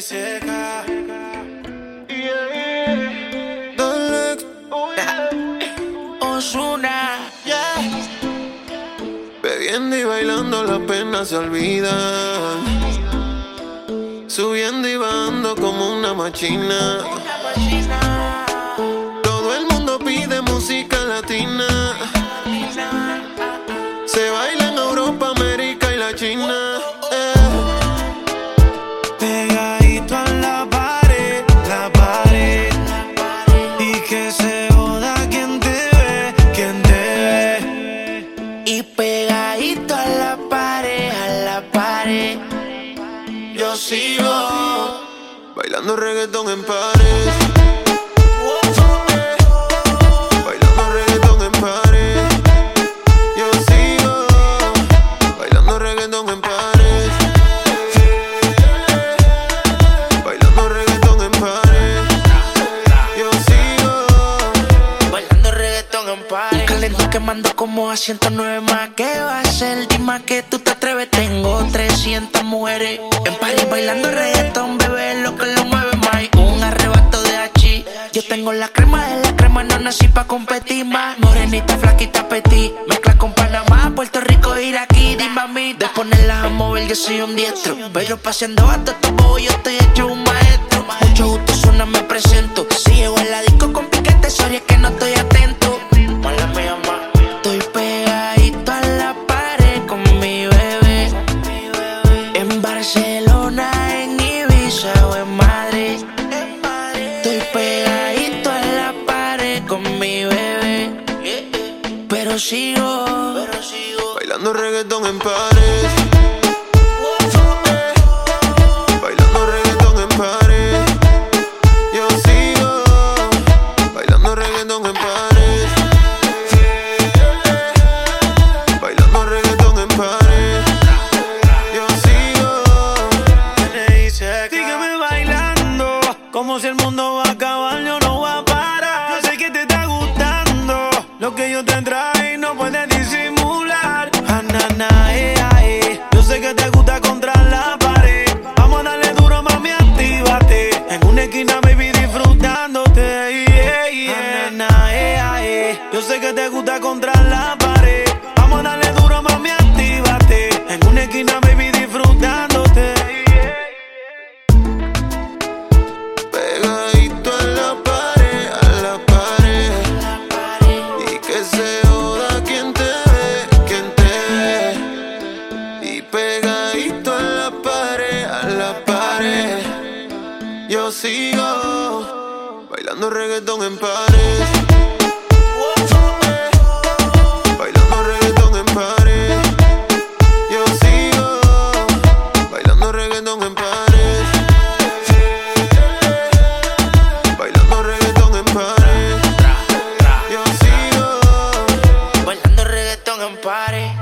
seca. Osuna, Bebiendo y bailando las penas se olvidan. Subiendo y bajando como una machina. Todo Bailando reggaetón en pares. Quemando como a 109 más. ¿Qué va a ser? Dime que tú te atreves. Tengo 300 mujeres en party bailando reggaetón, bebé. Lo que lo mueve más. Un arrebato de hachi. Yo tengo la crema de la crema. No nací pa' competir más. Morenita, flaquita, petit. Mezcla con Panamá, Puerto Rico, Iraquí. Dime a mí. De ponerlas a mover, yo soy un diestro. Pero paseando hasta tu bobo, yo estoy hecho un maestro. Mucho gusto, suena, me presento. Si llego en la disco con piquete, sorry, es que no estoy atento. Pero sigo, pero sigo. Bailando reggaetón en pares. Bailando reggaetón en pares. Yo sigo. Bailando reggaetón en pares. Bailando reggaetón en pares. Yo sigo. Sígueme bailando, como si el mundo va a acabar, y no puedes disimular. Ah, na, na, eh, ah, eh. Yo sé que te gusta contra la pared. Vamos a darle duro, mami, actívate. En una esquina, baby, disfrutándote. yeah, yeah. Ah, na, na, eh, ah, eh. Yo sé que te gusta contra la pared. Yo sigo bailando reggaetón en pares. Bailando reggaetón en pares. Yo sigo bailando reggaetón en pares. Bailando reggaetón en pares. Yo sigo. Bailando reggaetón en party.